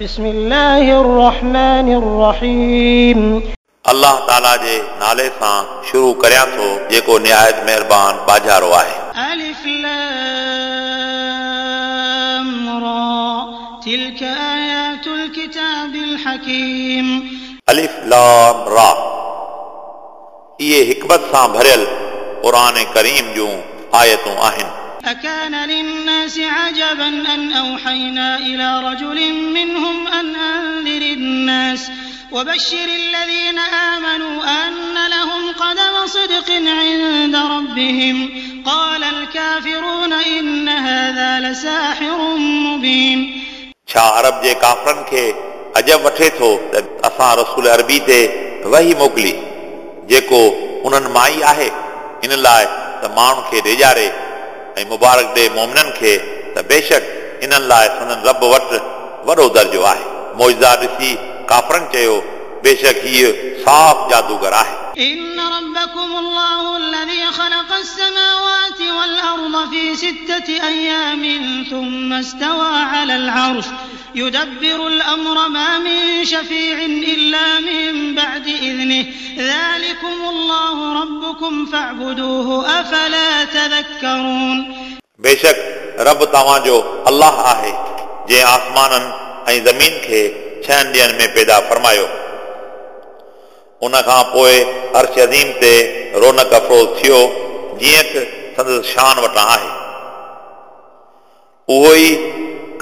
بسم الله الرحمن الرحيم. الله تعالى جي نالي سان شروع ڪريا ٿو جيڪو نهايت مهربان باجارو آهي ألف لام را تلك آيات الكتاب الحكيم۔ ألف لام را۔ اهي حكمت سان ڀريل قرآن ڪريم جو آيتون آهن اكان لن للناس عجبا أن أوحينا إلى رجل منهم أن أنذر الناس وبشر الذين آمنوا أن لهم قدم صدق عند ربهم قال الكافرون إن هذا لساحر مبين छा अरब जे काफ़रनि खे अजब वठे थो त असां रसूल अरबी ते वही मोकिली जेको उन्हनि मां ई आहे इन लाइ त माण्हुनि खे ॾेजारे ۽ مبارڪ ڏي مومنن کي ته بيشڪ انهن لاءِ سندن رب وٽ وڏو درجو آهي. موزا ڏسي ڪافرن چيو بيشڪ هيءَ صاف جادوگر آهي إن ربكم الله الذي خلق السماوات والأرض في ستة أيام ثم استوى على العرش يدبر الأمر ما من شفيع إلا من بعد إذنه ذلكم الله ربكم فاعبدوه أفلا تذكرون बेशक रब तव्हांजो अलाह आहे जंहिं आसमाननि ऐं ज़मीन खे छहनि ॾींहंनि में पैदा फरमायो ان کان پوءِ عرش عظيم تي رونق افروز ٿيو جيئن سندس شان وٽان آهي. اهو ئي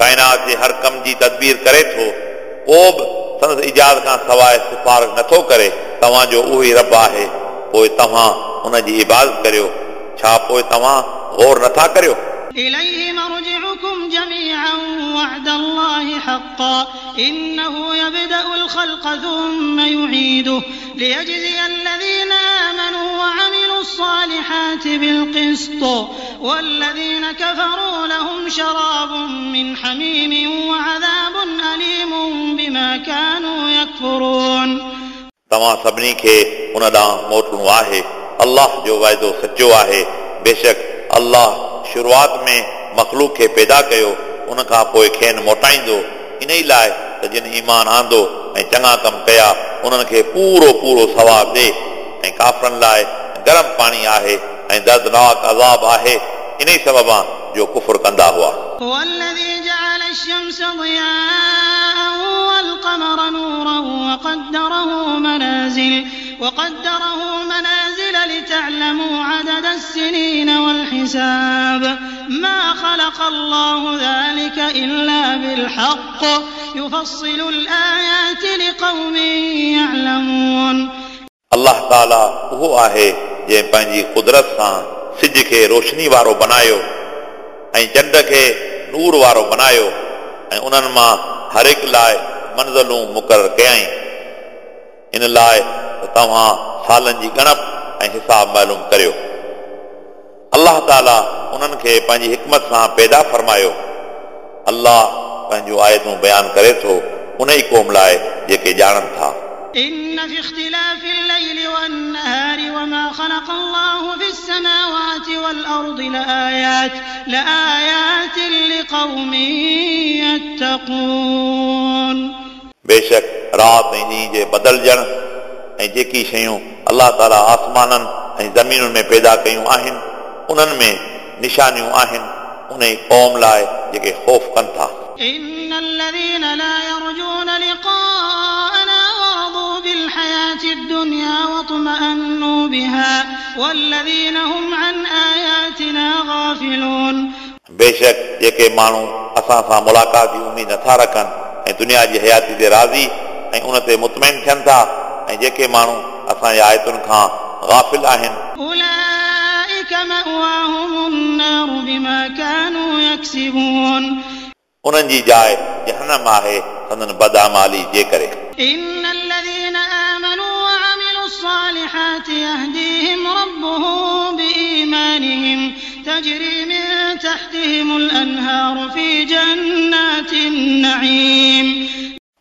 ڪائنات جي هر ڪم جي تدبير ڪري ٿو پوءِ به سندس اجازت کان سواءِ سفارش نٿو ڪري توهان جو اهو ئي رب آهي. پوءِ توهان هن جي عبادت ڪريو ڇا پوءِ توهان غور نٿا ڪريو؟ وعد الله حقا إنه يبدأ الخلق ثم يعيده ليجزي الذين آمنوا وعملوا الصالحات بالقسط والذين كفروا لهم شراب من حميم وعذاب أليم بما كانوا يكفرون तव्हां सभिनी खे उन ॾांहुं मोटणो आहे अलाह जो वाइदो सचो आहे बेशक अलाह शुरूआत में मख़लूक खे पैदा कयो उन खां पोइ खेनि मोटाईंदो इन ई लाइ त जिन ईमान आंदो ऐं चङा कम कया उन्हनि खे पूरो पूरो सवाबु ॾे ऐं काफ़रनि लाइ गरम पाणी आहे ऐं दर्दनाक अज़ाब आहे इन ई सबबां जो कुफुर कंदा हुआ هو الذي جعل الشمس ضياء والقمر نورا وقدره منازل وقدره منازل لتعلموا عدد السنين والحساب ما خلق الله ذلك إلا بالحق يفصل الآيات لقوم يعلمون अलाह ताला उहो आहे जंहिं पंहिंजी कुदरत सां सिज खे रोशनी वारो बनायो ऐं चंड खे नूर वारो बनायो ऐं उन्हनि मां हर हिकु लाइ मंज़िलूं मुक़ररु कयई इन लाइ त तव्हां सालनि जी ॻणप ऐं हिसाब मालूम करियो अलाह ताला उन्हनि खे पंहिंजी हिकमत सां पैदा फरमायो अलाह पंहिंजूं आयतूं बयानु करे थो उन ई क़ौम लाइ जेके ॼाणनि था إن في اختلاف الليل والنهار وما خلق الله في السماوات والأرض لآيات لآيات لقوم يتقون बेशक राति ऐं ॾींहं जे बदिलजण ऐं जेकी शयूं अलाह ताला आसमाननि ऐं ज़मीनुनि में पैदा कयूं आहिनि उन्हनि में निशानियूं आहिनि उन ई क़ौम लाइ जेके ख़ौफ़ कनि था إن الذين لا يرجون لقاءنا ورضوا بالحياة الدنيا واطمأنوا بها والذين هم عن آياتنا غافلون बेशक जेके माण्हू असां सां मुलाक़ात जी उमेद नथा रखनि ऐं दुनिया जी हयाती ते राज़ी ऐं उन ते मुतमिन थियनि था ऐं जेके माण्हू اسان جي آيتن کان غافل آهن اولئك مأواهم النار بما كانوا يكسبون انهن جي جاءِ جهنم آهي سندن بد اعمالي جي ڪري ان الذين امنوا وعملوا الصالحات يهديهم ربهم بايمانهم تجري من تحتهم الانهار في جنات النعيم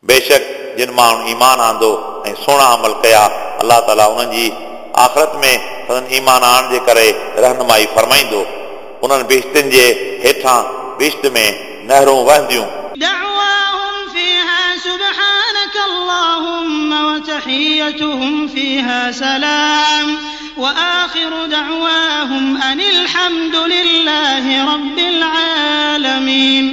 بيشڪ جن ماڻهو ايمان آندو ۽ سونا عمل ڪيا अलाह ताला उन्हनि जी आख़िरत में संदन ईमान आणण जे करे रहनुमाई फरमाईंदो उन्हनि बिश्तिन जे हेठां बिश्त में नहरूं वहंदियूं دعواهم فيها وتحيتهم فيها سلام وآخر دعواهم أن الحمد لله رب العالمين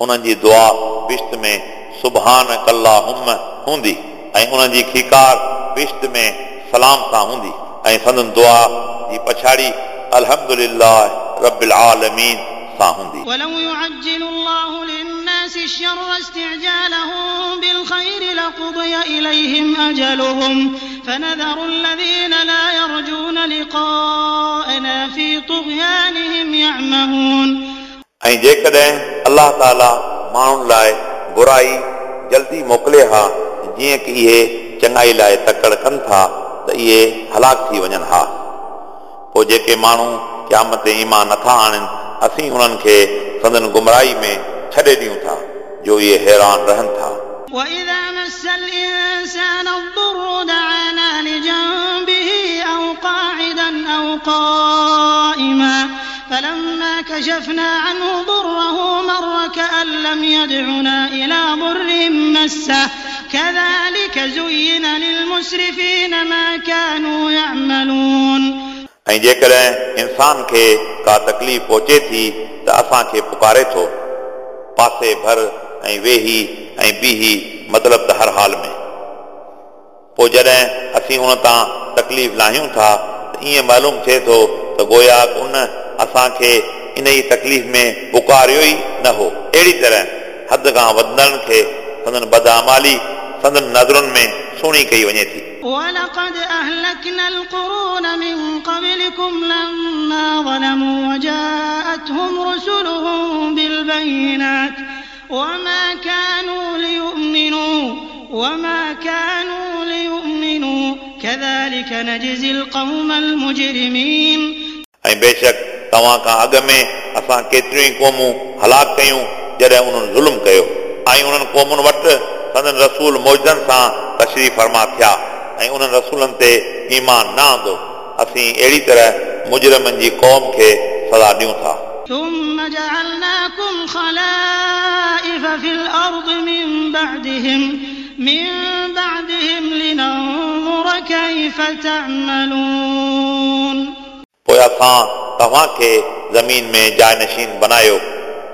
उन्हनि जी दुआ बिश्त में सुभान कल्लाहुम हूंदी ऐं उन्हनि जी खीकार बिश्त में सलाम सां हूंदी ऐं संदन दुआ जी पछाड़ी अल्हम्दुलिल्लाह रब्बिल आलमीन सां हूंदी ولو يعجل الله للناس الشر استعجالهم بالخير لقضي إليهم أجلهم فنذر الذين لا يرجون لقاءنا في طغيانهم يعمهون ऐं जेकॾहिं अलाह ताला माण्हुनि लाइ बुराई जल्दी मोकिले हा जीअं की इहे चङाई लाइ तकड़ कनि था त इहे हलाक थी वञनि हा पोइ जेके माण्हू क़यामत ईमान नथा आणनि असीं उन्हनि खे संदन गुमराही में छॾे ॾियूं था जो इहे हैरान रहनि था وإذا مس الإنسان الضر دعانا لجنبه أو قاعدا أو قائما فلما كشفنا عنه ضره مر كأن لم يدعنا إلى ضر مسه كذلك زين للمسرفين ما كانوا يعملون ऐं जेकॾहिं इंसान खे का तकलीफ़ पहुचे थी त असांखे पुकारे थो पासे भर ऐं वेही ऐं बीही मतिलबु त हर हाल में पोइ जॾहिं असीं हुन तां तकलीफ़ लाहियूं था त ईअं मालूम थिए थो त गोया उन असांखे इन ई तकलीफ़ में पुकारियो ई न हो अहिड़ी तरह हद खां वधंदड़ खे संदन बदअमाली संदन नज़रुनि में सुहिणी कई वञे थी ولقد أهلكنا القرون من قبلكم لما ظلموا وجاءتهم رسلهم بالبينات وما كانوا ليؤمنوا وما كانوا ليؤمنوا كذلك نجزي القوم المجرمين ऐं बेशक तव्हां खां अॻ में असां केतिरियूं ई क़ौमूं हलाक कयूं जॾहिं उन्हनि ज़ुल्म कयो ऐं उन्हनि क़ौमुनि वटि संदन रसूल मौजनि सां तशरीफ़ फरमा थिया ऐं उन्हनि रसूलनि ते ईमान न आंदो असीं अहिड़ी तरह मुजरमनि जी क़ौम खे सज़ा ॾियूं था ثم جعلناكم خلائف في الأرض من بعدهم من بعدهم لننظر كيف تعملون पोइ असां तव्हांखे ज़मीन में जानशीन बनायो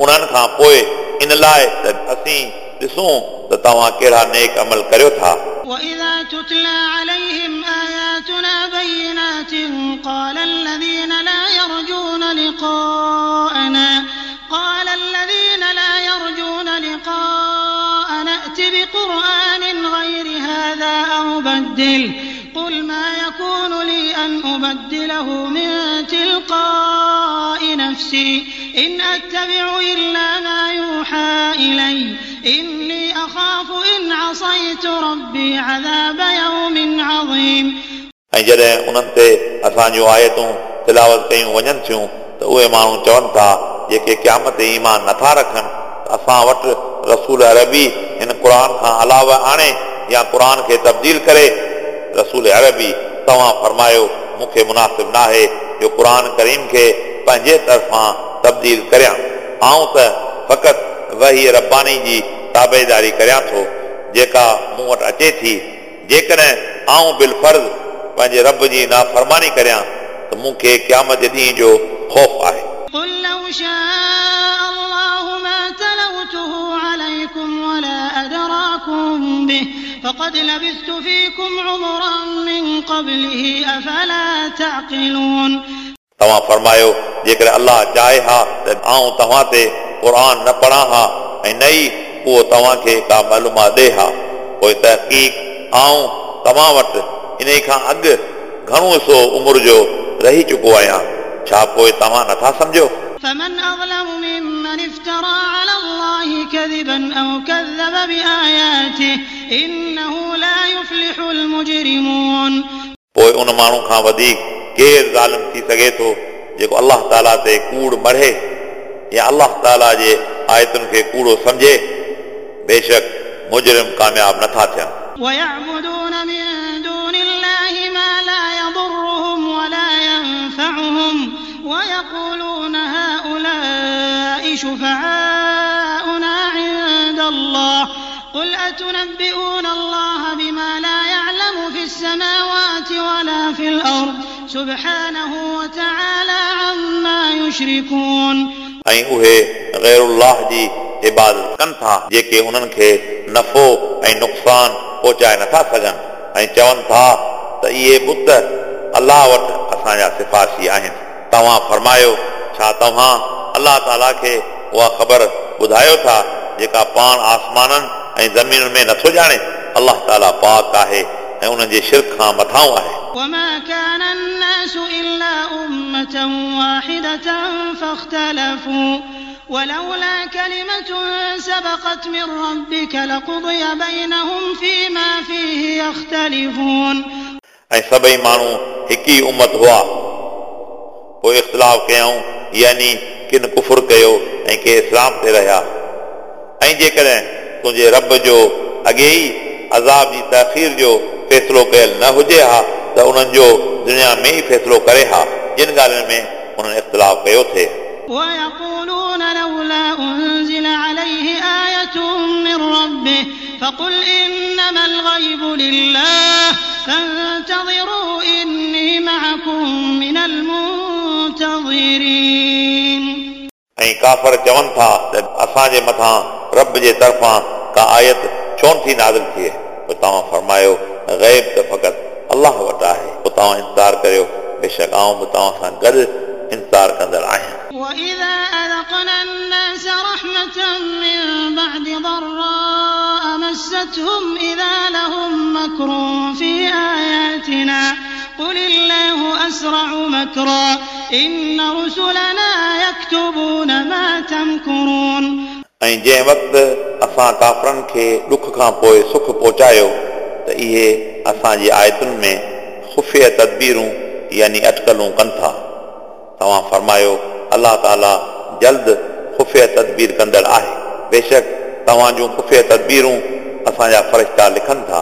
उन्हनि खां पोइ इन लाइ त असीं ॾिसूं त तव्हां कहिड़ा नेक अमल करियो था وإذا تتلى عليهم آياتنا بينات قال الذين لا يرجون لقاءنا قال الذين لا يرجون لقاءنا ائت بقرآن غير هذا أو بدل قل ما يكون لي أن أبدله من تلقاء نفسي إن أتبع إلا ما يوحى إلي إني أخاف إن عصيت ربي عذاب يوم عظيم ऐं जॾहिं उन्हनि ते असां जूं आयतूं तिलावत कयूं वञनि थियूं त उहे माण्हू चवनि था जेके क़यामत ईमान नथा रखनि त असां वटि रसूल अरबी हिन क़ुर खां अलावा आणे या क़ुर खे तब्दील करे रसूल अरबी तव्हां फरमायो मूंखे मुनासिब न आहे जो क़ुर करीम खे पंहिंजे तरफ़ां तब्दील करियां आऊं त फ़क़ति वही रब्बानी जी ताबेदारी करियां थो जेका मूं वटि अचे थी जेकॾहिं आऊं बिलफर्ज़ पंहिंजे रब जी नाफ़रमानी करियां त मूंखे क़यामत ॾींहं जो ख़ौफ़ आहे قل لو شاء الله ما تلوته عليكم ولا أدراكم به فقد لبثت فيكم عمرا من قبله أفلا تعقلون तव्हां फरमायो जेकर अलाह चाहे हा त आऊं तव्हां ते क़ुर न पढ़ां हा ऐं न ई उहो तव्हांखे का मालूमात ॾे हा पोइ तहक़ीक़ आऊं तव्हां वटि इन खां अॻु घणो सो उमिरि जो रही चुको आहियां छा पोइ तव्हां नथा सम्झो فمن أظلم ممن افترى على الله كذبا أو كذب بآياته إنه لا يفلح المجرمون पोइ उन माण्हू खां वधीक केरु ज़ालिम थी सघे थो जेको अलाह ताला ते कूड़ मढ़े या अलाह ताला जे आयतुनि खे कूड़ो सम्झे बेशक मुजरिम कामयाब नथा थियनि ويعبدون من دون الله ما لا يضرهم ولا ينفعهم ويقولون هؤلاء شفعاؤنا عند الله قل قل أتنبئون الله بما لا يعلم في السماوات ولا في الأرض سبحانه وتعالى عما يشركون ऐं उहे ग़ैरुल्लाह जी इबादत कनि था जेके उन्हनि खे नफ़ो ऐं नुक़सान पहुचाए नथा सघनि ऐं चवनि था त इहे बुत अलाह वटि असांजा सिफ़ारशी आहिनि तव्हां फरमायो छा तव्हां अलाह ताला खे उहा ख़बर ॿुधायो था जेका पाण आसमाननि ऐं ज़मीन में नथो ॼाणे अलाह ताला पाक आहे ऐं उन्हनि जे शिरक खां मथां आहे وما كان الناس إلا أمة واحدة فاختلفوا ولولا كلمة سبقت من ربك لقضي بينهم فيما فيه يختلفون ऐं सभई माण्हू हिकु ई उमत हुआ पोइ इख़्तिलाफ़ कयऊं यानी किन कुफुर कयो ऐं के इस्लाम ते रहिया ऐं जेकॾहिं तुंहिंजे रब जो अॻे ई अज़ाब जी तख़ीर जो फ़ैसिलो कयल न हुजे हा त उन्हनि जो दुनिया में ई फ़ैसिलो करे हा जिन ॻाल्हियुनि में उन्हनि इख़्तिलाफ़ कयो थिए ويقولون لولا أنزل عليه آية من ربه فقل إنما الغيب لله فانتظروا إني معكم من المنتظرين ऐं काफ़र चवनि था त असांजे मथां रब जे तरफ़ां का आयत छो थी नाज़िल थिए पोइ तव्हां फरमायो ग़ैब त फ़क़ति अलाह वटि आहे पोइ तव्हां इंतज़ारु करियो बेशक आऊं बि तव्हां सां गॾु इंतज़ारु कंदड़ आहियां وإذا أذقنا الناس رحمة من بعد ضراء مستهم إذا لهم مكر في آياتنا قل الله أسرع مكرا إن رسلنا يكتبون ما تمكرون ऐं जंहिं वक़्तु असां काफ़रनि खे ॾुख खां पोइ सुख पहुचायो त इहे असांजी आयतुनि में ख़ुफ़िय तदबीरूं यानी अटकलूं कनि था توهان فرمايو الله تالا جلد خفي تدبير ڪندڙ آهي. بيشڪ توهان جون خفي تدبيرون اسان جا فرشتا لکن ٿا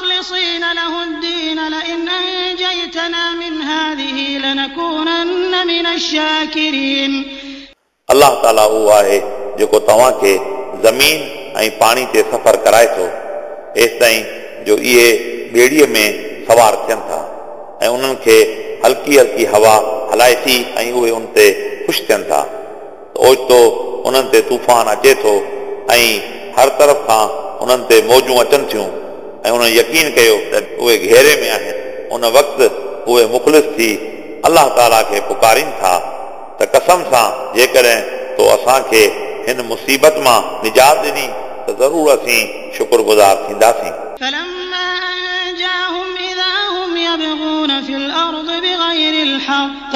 مخلصين له الدين لئن أنجيتنا من هذه لنكونن من الشاكرين अलाह ताला उहो आहे जेको तव्हांखे ज़मीन ऐं पाणी ते सफ़र कराए थो एसि ताईं जो इहे ॿेड़ीअ में सवार थियनि था ऐं उन्हनि खे हल्की हल्की हवा हलाए थी ऐं उहे उन ते ख़ुशि थियनि था ओचितो उन्हनि ते तूफ़ान अचे थो ऐं हर तरफ़ खां उन्हनि ते मौजूं अचनि थियूं ऐं उन्हनि यकीन कयो त उहे घेरे में आहिनि उन वक़्तु उहे मुख़लिस थी अलाह ताला खे पुकारीनि था त कसम सां जेकॾहिं तो असांखे हिन मुसीबत मां निजात ॾिनी त ज़रूरु असीं शुक्रगुज़ार थींदासीं فلما أنجاهم إذا هم يبغون في الأرض بغير الحق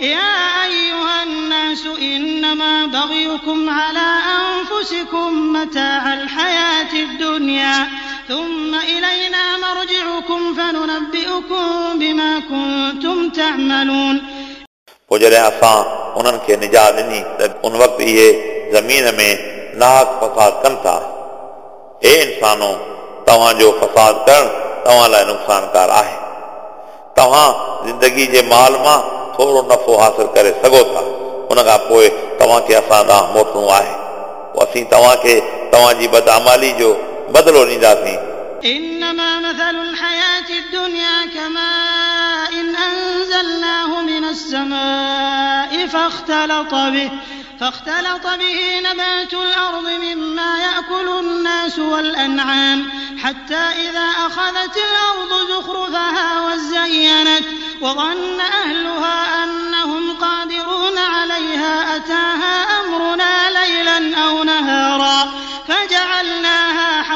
يا أيها الناس إنما بغيكم على أنفسكم متاع الحياة الدنيا ثم إلينا مرجعكم فننبئكم بما كنتم تعملون पोइ जॾहिं असां उन्हनि खे निजात ॾिनी त उन वक़्तु इहे ज़मीन में नाक फसाद कनि था हे इंसानो तव्हांजो फसाद करणु तव्हां लाइ नुक़सानकार आहे तव्हां ज़िंदगी जे माल मां थोरो नफ़ो हासिल करे सघो था उन खां पोइ तव्हांखे असां ॾांहुं मोटणो आहे पोइ असीं तव्हांखे तव्हांजी बदअमाली जो बदिलो ॾींदासीं إنما مثل الحياة الدنيا كماء إن أنزلناه من السماء فاختلط به فاختلط به نبات الأرض مما يأكل الناس والأنعام حتى إذا أخذت الأرض زخرفها وزينت وظن أهلها أنهم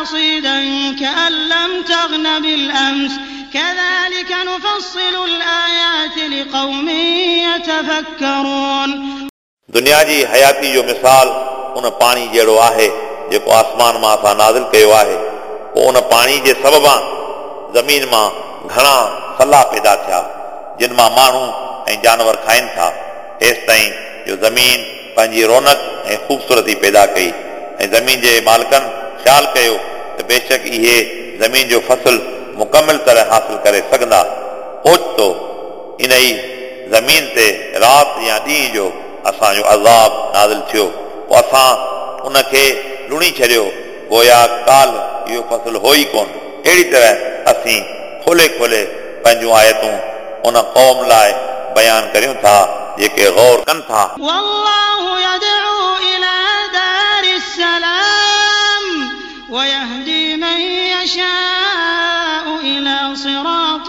حصيدا كأن لم تغن بالأمس كذلك نفصل الآيات لقوم يتفكرون दुनिया जी हयाती जो मिसाल उन पाणी जहिड़ो आहे जेको आसमान मां असां नाज़िल कयो आहे पोइ उन पाणी जे सबबां ज़मीन मां घणा सला पैदा थिया जिन मां माण्हू ऐं जानवर खाइनि था हेसि ताईं जो ज़मीन पंहिंजी रौनक ऐं ख़ूबसूरती पैदा कई ऐं ज़मीन जे मालिकनि ख़्यालु कयो بيشڪ اهي زمين جو فصل مڪمل طرح حاصل ڪري سگهندا. اوچتو ان ئي زمين تي رات يا ڏينهن جو اسان جو عذاب نازل ٿيو. پوءِ اسان ان کي لڻي ڇڏيو. گويا ڪال اهو فصل هو ئي ڪونه. اهڙي طرح اسين کولي کولي پنهنجون آيتون ان قوم لاءِ بيان ڪريون ٿا جيڪي غور ڪن ٿا يشاء إلى صراط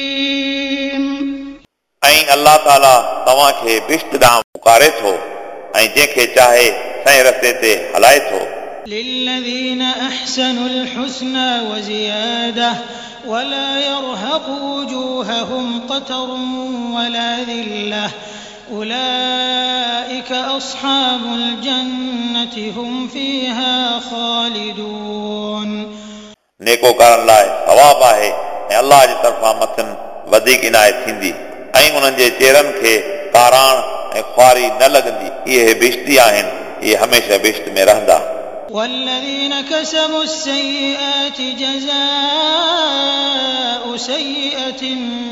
مستقيم ऐं अलाह ताला तव्हांखे बिश्त ॾांहुं पुकारे थो ऐं जंहिंखे चाहे सही रस्ते ते हलाए थो للذين أحسنوا الحسنى وزيادة ولا يرهق وجوههم قتر ولا ذلة أولئك أصحاب الجنة هم فيها خالدون नेकोकारनि लाइ सवाब आहे ऐं अलाह जी तरफ़ां मथनि वधीक इनायत थींदी ऐं उन्हनि जे चेहरनि खे काराण ऐं ख्वारी न लॻंदी इहे बिश्ती आहिनि इहे हमेशह बिश्त में रहंदा والذين كسبوا السيئات جزاء سيئة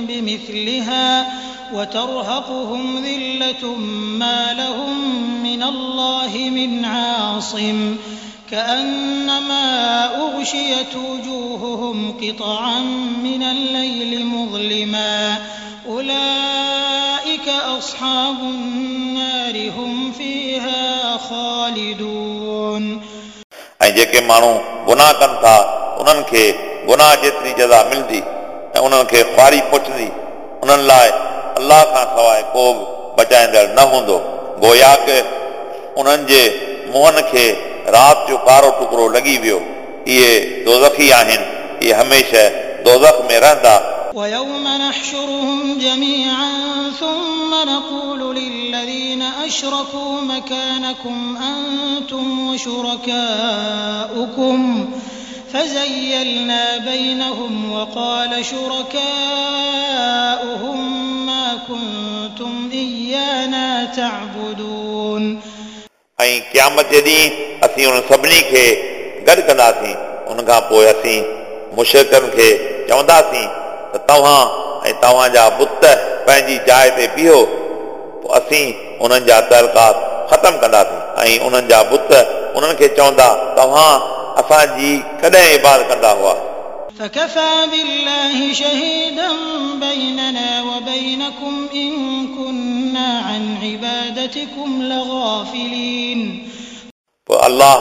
بمثلها وترهقهم ذلة ما لهم من الله من عاصم كأنما أغشيت وجوههم قطعا من الليل مظلما أولئك أصحاب النار هم فيها خالدون ऐं जेके माण्हू गुनाह कनि था उन्हनि खे गुनाह जेतिरी जज़ा मिलंदी ऐं उन्हनि खे ख्वारी पहुचंदी उन्हनि लाइ अलाह खां सवाइ को बि बचाईंदड़ न हूंदो गोया के उन्हनि जे मुंहनि खे राति जो कारो टुकड़ो लॻी वियो इहे दोज़खी आहिनि इहे हमेशह दोज़ख में रहंदा ويوم نحشرهم جميعا ثم نقول للذين أشركوا مكانكم أنتم وشركاؤكم فزيلنا بينهم وقال شركاؤهم ما كنتم إيانا تعبدون ऐं क़यामत जे ॾींहुं असीं उन सभिनी खे गॾु कंदासीं उन खां पोइ असीं मुशरकनि खे चवंदासीं त तव्हां ऐं तव्हांजा बुत पंहिंजी जाइ ते बीहो पोइ असीं उन्हनि जा तलकात ख़तमु कंदासीं ऐं उन्हनि जा बुत उन्हनि खे चवंदा तव्हां असांजी कॾहिं इबाद कंदा हुआ فكفى بالله شهيدا بيننا وبينكم إن كنا عن عبادتكم لغافلين. الله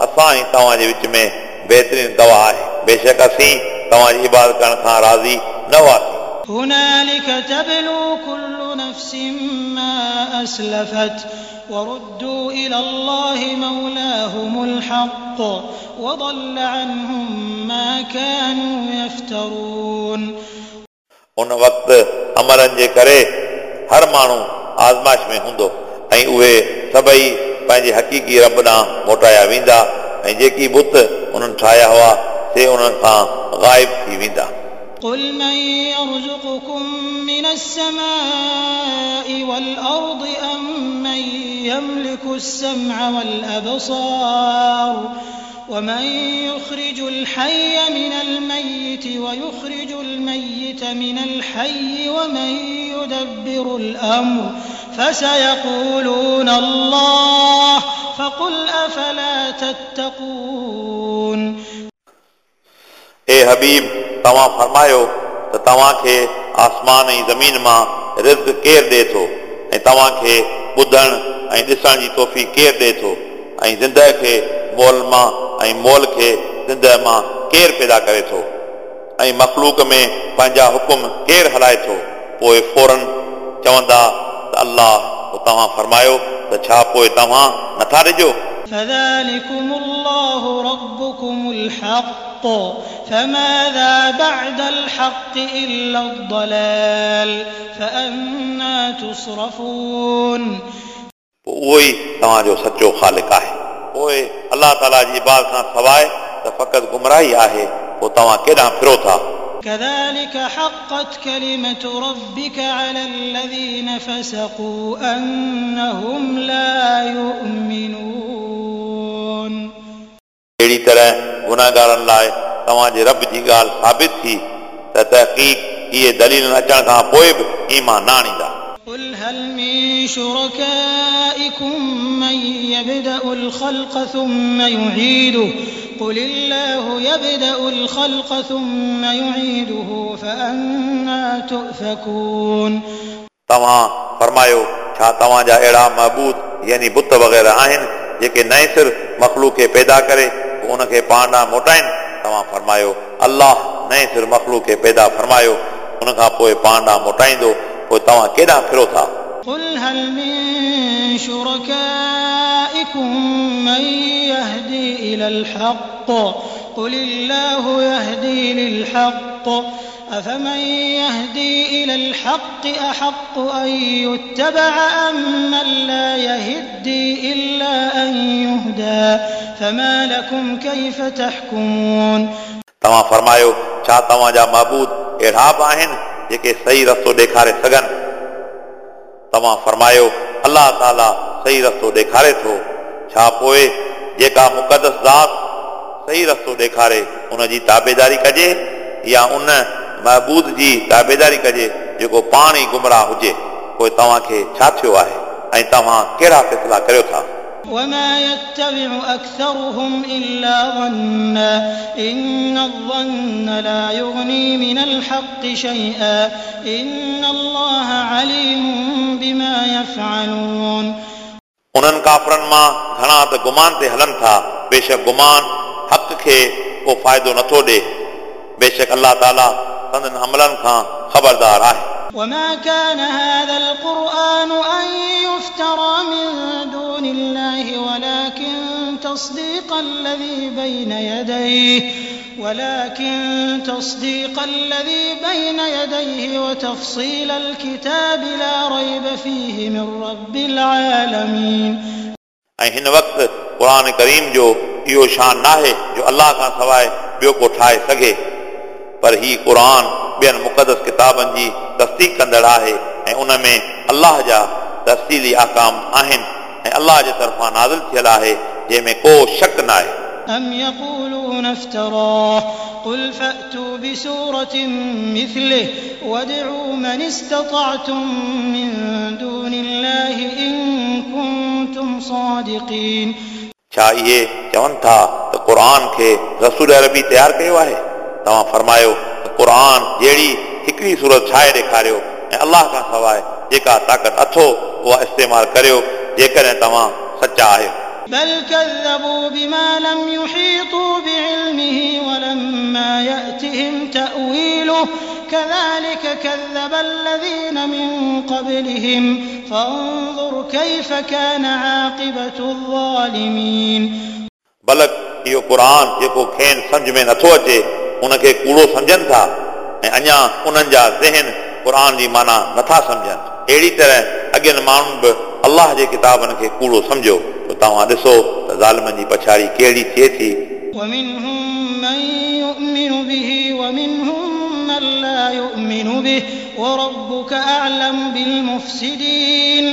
اسان توهان جي وچ ۾ بهترين گواه آهي بيشڪ اسين توهان جي عبادت ڪرڻ کان راضي نه هئاسين هنالك تبلو كل نفس ما اسلفت وردوا إلى الله مولاهم الحق وضل عنهم ما كانوا يفترون उन वक़्तु अमरनि जे करे हर माण्हू आज़माइश में हूंदो ऐं उहे सभई पंहिंजे हक़ीक़ी रब ॾांहुं मोटाया वेंदा ऐं जेकी बुत उन्हनि ठाहिया हुआ से उन्हनि खां ग़ाइब थी वेंदा قل من يرزقكم من السماء والأرض أم من يملك السمع والأبصار ومن يخرج الحي من الميت ويخرج الميت من الحي ومن يدبر الأمر فسيقولون الله فقل أفلا تتقون ए हबीब तव्हां फरमायो त तव्हांखे आसमान ऐं ज़मीन मां रिज़ केरु ॾिए थो ऐं तव्हांखे ॿुधण ऐं ॾिसण जी तोहफ़ी केरु ॾिए थो ऐं ज़िंदह खे मोल मां ऐं मोल खे ज़िंदह मां केरु पैदा करे थो ऐं मख़लूक में पंहिंजा हुकुम केरु हलाए थो पोइ फौरन चवंदा त अलाह पोइ तव्हां फरमायो त छा पोइ तव्हां नथा ॾिजो فذلكم الله ربكم الحق فماذا بعد الحق إلا الضلال فأنا تصرفون पोइ उहो ई तव्हांजो सचो ख़ालिक आहे पोइ अलाह ताला जी इबाद खां सवाइ त फ़क़ति गुमराही आहे पोइ तव्हां केॾांहुं फिरो था كذلك حقت كلمة ربك على الذين فسقوا أنهم لا يؤمنون अहिड़ी तरह गुनाहगारनि लाइ तव्हांजे रब जी ॻाल्हि साबित थी त तहक़ीक़ इहे दलील अचण खां पोइ बि ईमान न आणींदा قل هل من شركائكم من يبدأ الخلق ثم يعيده قل الله يبدأ الخلق ثم يعيده فأنا تؤفكون तव्हां फरमायो छा तव्हांजा अहिड़ा महबूद यानी बुत वग़ैरह आहिनि जेके नए सिर मख़लूक खे पैदा करे पोइ उनखे पाण ॾांहुं मोटाइनि तव्हां फरमायो अलाह नए सिर मख़लूक खे पैदा फरमायो उनखां पोइ पाण ॾांहुं मोटाईंदो पोइ तव्हां केॾांहुं फिरो था قل هل من شركائكم من يهدي إلى الحق قل الله يهدي للحق أفمن يهدي إلى الحق أحق أن يتبع أم من لا يهدي إلا أن يهدى فما لكم كيف تحكمون तव्हां फरमायो छा तव्हांजा महबूद अहिड़ा बि आहिनि जेके सही रस्तो ॾेखारे सघनि तव्हां फरमायो अलाह ताला सही रस्तो ॾेखारे थो छा पोइ जेका मुक़दस ज़ात सही रस्तो ॾेखारे उन जी ताबेदारी कजे या उन महबूद जी ताबेदारी कजे जेको पाण ई गुमराह हुजे पोइ तव्हांखे छा थियो आहे ऐं तव्हां कहिड़ा फ़ैसिला करियो था وما يتبع أكثرهم إلا ظنا إن الظن لا يغني من الحق شيئا إن الله عليم بما يفعلون उन्हनि काफ़रनि मां घणा त गुमान ते हलनि था बेशक गुमान हक़ खे को फ़ाइदो नथो ॾे बेशक अलाह ताला संदन अमलनि खां ख़बरदार आहे وما كان هذا القرآن أن يفترى من دون الله ولكن تصديق الذي بين يديه ولكن تصديق الذي بين يديه وتفصيل الكتاب لا ريب فيه من رب العالمين ऐं हिन वक़्तु क़ुर करीम जो इहो शान नाहे जो अलाह खां सवाइ ॿियो को ठाहे सघे पर ही क़ुर ॿियनि मुक़दस किताबनि जी तस्दीक कंदड़ आहे ऐं उन में अलाह जा तफ़सीली आकाम आहिनि ऐं अलाह जे तरफ़ां नाज़िल थियल आहे जंहिंमें को शक न आहे أم يقولون افتراه قل فأتوا بسورة مثله وادعوا من استطعتم من دون الله إن كنتم صادقين छा इहे चवनि था त क़ुर खे रसूल अरबी तयारु कयो आहे तव्हां फरमायो त क़ुर जहिड़ी हिकिड़ी सूरत ठाहे ॾेखारियो ऐं अलाह खां सवाइ जेका ताक़त अथो उहा इस्तेमालु करियो जेकॾहिं तव्हां सचा आहियो بل كذبوا بما لم يحيطوا بعلمه ولما يأتهم تأويله كذلك كذب الذين من قبلهم فانظر كيف كان عاقبة الظالمين बलक इहो क़ुर जेको खेनि सम्झ में नथो अचे उनखे कूड़ो सम्झनि था ऐं अञा उन्हनि जा ज़हन क़ुर जी माना नथा सम्झनि अहिड़ी तरह अॻियनि माण्हुनि बि अलाह जे किताबनि खे कूड़ो सम्झो त तव्हां ॾिसो त ज़ालमनि जी पछाड़ी कहिड़ी थिए थी ومنهم من يؤمن به ومنهم من لا يؤمن به وربك أعلم بالمفسدين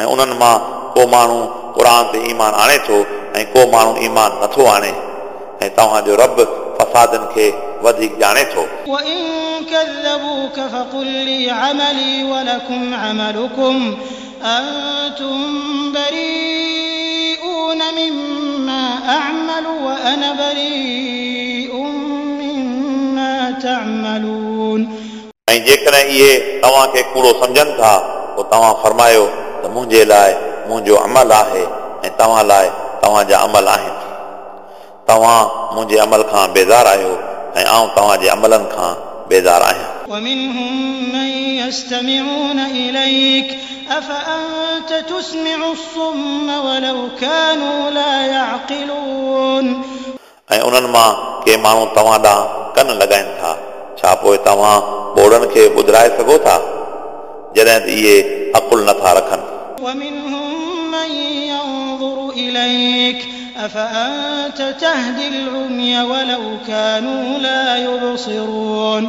ऐं उन्हनि मां को माण्हू क़ुर ते ईमान आणे थो ऐं को माण्हू ईमान नथो आणे ऐं तव्हांजो रब फसादनि खे वधीक ॼाणे थो وإن كذبوك فقل لي عملي ولكم عملكم أنتم بريئون مما أعمل وأنا بريء مما تعملون ऐं जेकॾहिं इहे तव्हांखे कूड़ो सम्झनि था पोइ तव्हां फरमायो त मुंहिंजे लाइ मुंहिंजो अमल आहे ऐं तव्हां लाइ तव्हांजा अमल आहिनि तव्हां मुंहिंजे अमल खां बेज़ार आहियो ऐं आउं तव्हांजे अमलनि खां बेज़ार आहियां ومنهم من يستمعون إليك أفأنت تسمع الصم ولو كانوا لا يعقلون ऐं उन्हनि मां के माण्हू तव्हां ॾांहुं कन लॻाइनि था छा पोइ तव्हां ॿोड़नि खे ॿुधाए सघो था जॾहिं त इहे अकुल नथा रखनि ومنهم من ينظر إليك أفأنت تهدي العمي ولو كانوا لا يبصرون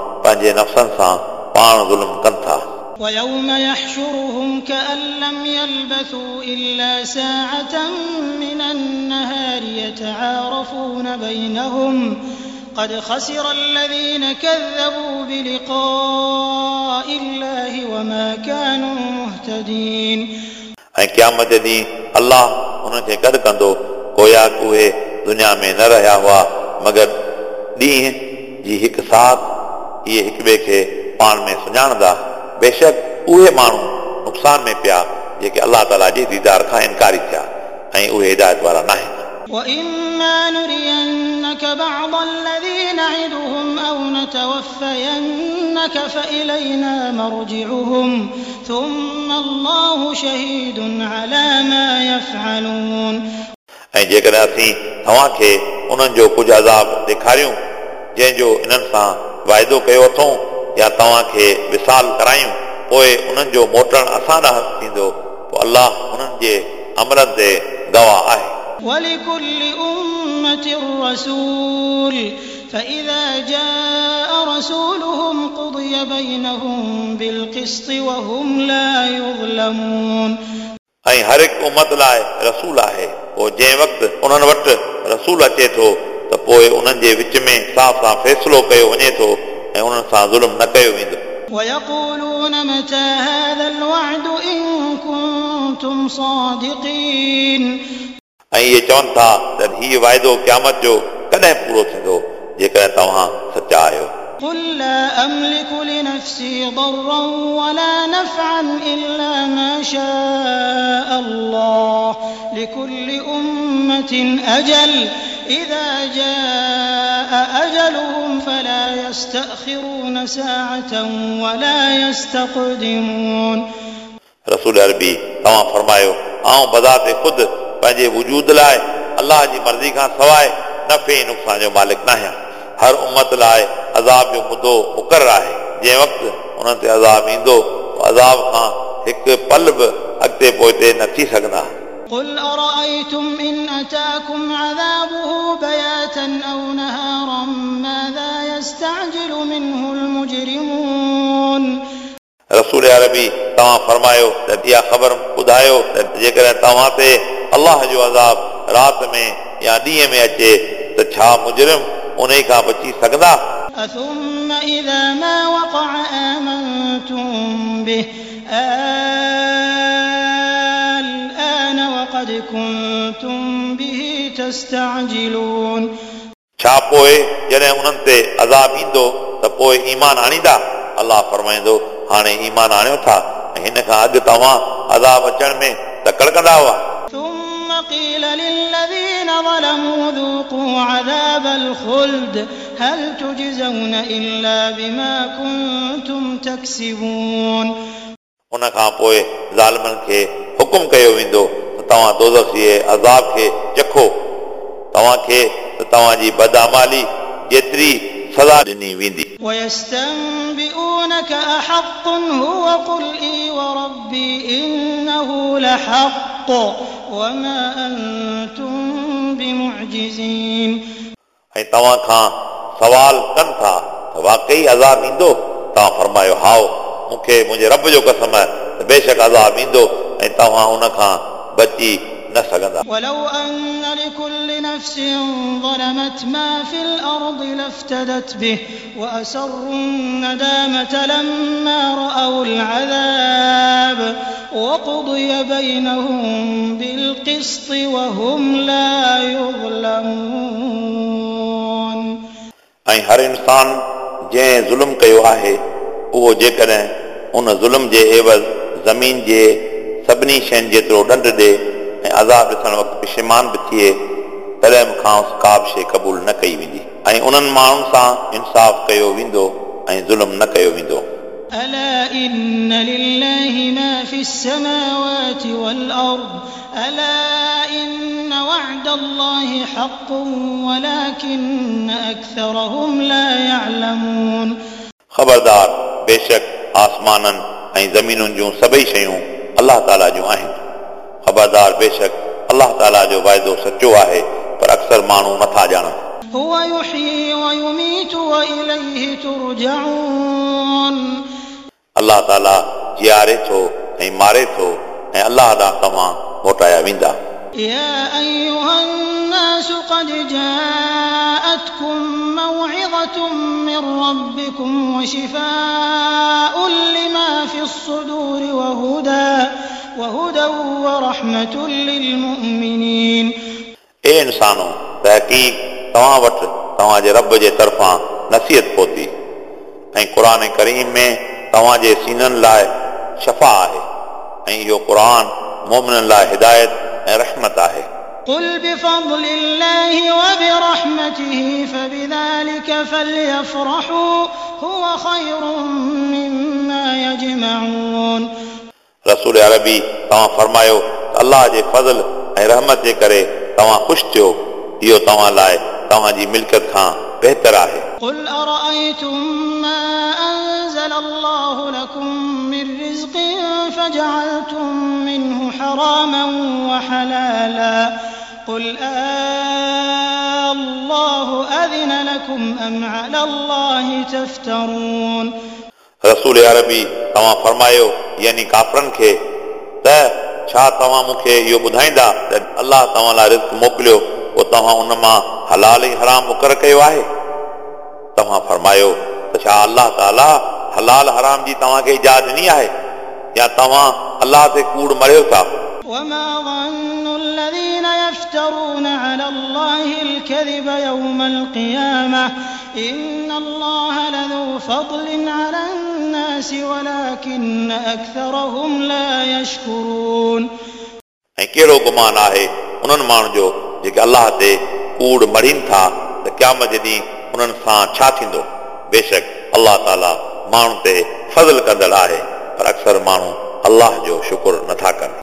पंहिंजे नफ़्सनि सां पाण ज़ुल्म कनि था ويوم يحشرهم كأن لم يلبثوا إلا ساعة من النهار يتعارفون بينهم قد خسر الذين كذبوا بلقاء الله وما كانوا مهتدين ऐं क़यामत जे ॾींहुं अलाह उन्हनि खे गॾु कंदो गोया उहे दुनिया में न रहिया हुआ मगर ॾींहं जी हिकु साथ इहे हिक ॿिए खे पाण में सुञाणंदा बेशक उहे माण्हू नुक़सान में पिया जेके अलाह ताला जे दीदार खां इनकारी थिया ऐं उहे हिदायत वारा न आहिनि وإما نرينك بعض الذي نعدهم أو نتوفينك فإلينا مرجعهم ثم الله شهيد على ما يفعلون ऐं जेकॾहिं असीं तव्हांखे उन्हनि जो कुझु अज़ाब ॾेखारियूं जंहिंजो इन्हनि सां वाइदो कयो अथऊं या तव्हांखे विसाल करायूं पोइ उन्हनि जो मोटणु असां ॾांहुं थींदो पोइ अलाह उन्हनि जे अमलनि ते गवाह आहे ولكل أمة رسول فإذا جاء رسولهم قضي بينهم بالقسط وهم لا يظلمون ऐं हर हिकु उमत लाइ रसूल आहे पोइ जंहिं वक़्तु उन्हनि वटि रसूल अचे थो त पोइ उन्हनि जे विच में साफ़ सां फ़ैसिलो कयो वञे थो ऐं उन्हनि सां ज़ुल्म न कयो वेंदो ويقولون متى هذا الوعد إن كنتم صادقين ऐं इहे चवनि था त हीउ वाइदो क़यामत जो कॾहिं पूरो थींदो जेकॾहिं तव्हां सचा आहियो قل لا أملك لنفسي ضرا ولا نفعا إلا ما شاء الله لكل أمة أجل إذا جاء أجلهم فلا يستأخرون ساعة ولا يستقدمون रसूल अरबी तव्हां फरमायो आउं बज़ाते ख़ुदि पंहिंजे वजूद लाइ अलाह जी मर्ज़ी खां सवाइ नफ़े ऐं नुक़सान जो मालिक न आहियां हर उमत लाइ अज़ाब जो मुदो मुक़ररु आहे जंहिं वक़्तु उन्हनि ते अज़ाब ईंदो अज़ाब खां हिकु पल बि अॻिते पोइते न थी सघंदा قل أرأيتم إن أتاكم عذابه بياتا أو نهارا ماذا يستعجل منه المجرمون रसूल अरबी तव्हां फरमायो त इहा ख़बर ॿुधायो त जेकॾहिं तव्हां ते अलाह जो अज़ाब राति में या ॾींहं में अचे त छा मुजरिम उन खां बची सघंदा أثم إذا ما وقع آمنتم به الآن وقد كنتم به تستعجلون छा पोइ जॾहिं उन्हनि ते अज़ाब ईंदो त पोइ ईमान आणींदा अलाह फरमाईंदो हाणे ईमान आणियो था ऐं हिन खां अॻु तव्हां अज़ाब अचण में तकड़ कंदा हुआ قيل للذين ظلموا ذوقوا عذاب الخلد هل تجزون إلا بما كنتم تكسبون ان کان پوءِ ظالمن کي حڪم ڪيو ويندو ته توهان دوزخ جي عذاب کي چکو توهان کي توهان جی بدعمالي جتری सज़ा ॾिनी वेंदी ويستنبئونك أحق هو قل إي وربي إنه لحق وما أنتم بمعجزين ऐं तव्हां खां सवाल कनि था त वाकई अज़ाब ईंदो तव्हां फरमायो हाओ मूंखे मुंहिंजे रब जो कसम आहे त बेशक अज़ाब ईंदो ऐं तव्हां उन खां बची न सघंदा ولو أن لكل نفس ظلمت ما في الأرض لافتدت به وأسروا الندامة لما رأوا العذاب وقضي بينهم بالقسط وهم لا يظلمون ऐं हर इंसान जंहिं ज़ुल्म कयो आहे उहो जेकॾहिं उन ज़ुल्म जे एवज़ ज़मीन जे सभिनी शयुनि जेतिरो ॾंड ॾे ऐं अज़ाब ॾिसण वक़्तु पिशेमान बि थिए तॾहिं मूंखां का बि शइ क़बूल न कई वेंदी ऐं उन्हनि माण्हुनि सां इंसाफ़ कयो वेंदो ऐं ज़ुल्म न कयो वेंदो ألا إن لله ما في السماوات والأرض ألا إن وعد الله حق ولكن أكثرهم لا يعلمون ख़बरदार बेशक आसमाननि ऐं ज़मीनुनि जूं सभई शयूं अलाह ताला जूं आहिनि ख़बरदार बेशक अलाह ताला जो वाइदो सचो आहे पर अक्सर माण्हू नथा ॼाणनि هو يحيي ويميت وإليه ترجعون अलाह ताला जीआरे थो ऐं मारे थो ऐं अलाह ॾांहुं तव्हां मोटाया वेंदा يا أيها الناس قد جاءتكم موعظة من ربكم وشفاء لما في الصدور وهدى وهدى ورحمة للمؤمنين ए इंसानो तहक़ीक़ तव्हां वटि तव्हांजे रब जे तरफ़ां नसीहत पहुती ऐं क़ुर करीम में तव्हांजे सीननि लाइ शफ़ा आहे ऐं इहो क़ुर मोमिननि लाइ हिदायत ऐं रहमत आहे قل بفضل الله وبرحمته فبذلك فليفرحوا هو خير مما يجمعون रसूल अरबी तव्हां फरमायो त अलाह जे फज़ल ऐं रहमत जे करे तव्हां ख़ुशि थियो इहो तव्हां लाइ तव्हांजी मिल्कियत खां बहितर आहे قل أرأيتم ما أنزل الله لكم من رزق فجعلتم منه حراما وحلالا قل آه الله أذن لكم أم على الله تفترون रसूल अरबी तव्हां फरमायो يعني ڪافرن کي ته ڇا توهان مون کي اهو ٻڌائيندا ته الله توهان لاءِ رزق موڪليو پوءِ توهان ان مان حلال ۽ حرام مقرر ڪيو آهي؟ توهان فرمايو ته ڇا الله تعاليٰ حلال حرام جي توهان کي اجاز ڏني آهي؟ يا توهان الله تي ڪوڙ مڙهيو ٿا؟ يفترون على الله الكذب يوم القيامة إن الله لذو فضل على الناس ولكن أكثرهم لا يشكرون ऐं कहिड़ो गुमान आहे उन्हनि माण्हुनि जो जेके अलाह ते कूड़ मरीनि था त क़यामत जे ॾींहुं उन्हनि सां छा थींदो बेशक अलाह ताला माण्हू ते फज़ल कंदड़ आहे पर अक्सर माण्हू अलाह जो शुकुर नथा कनि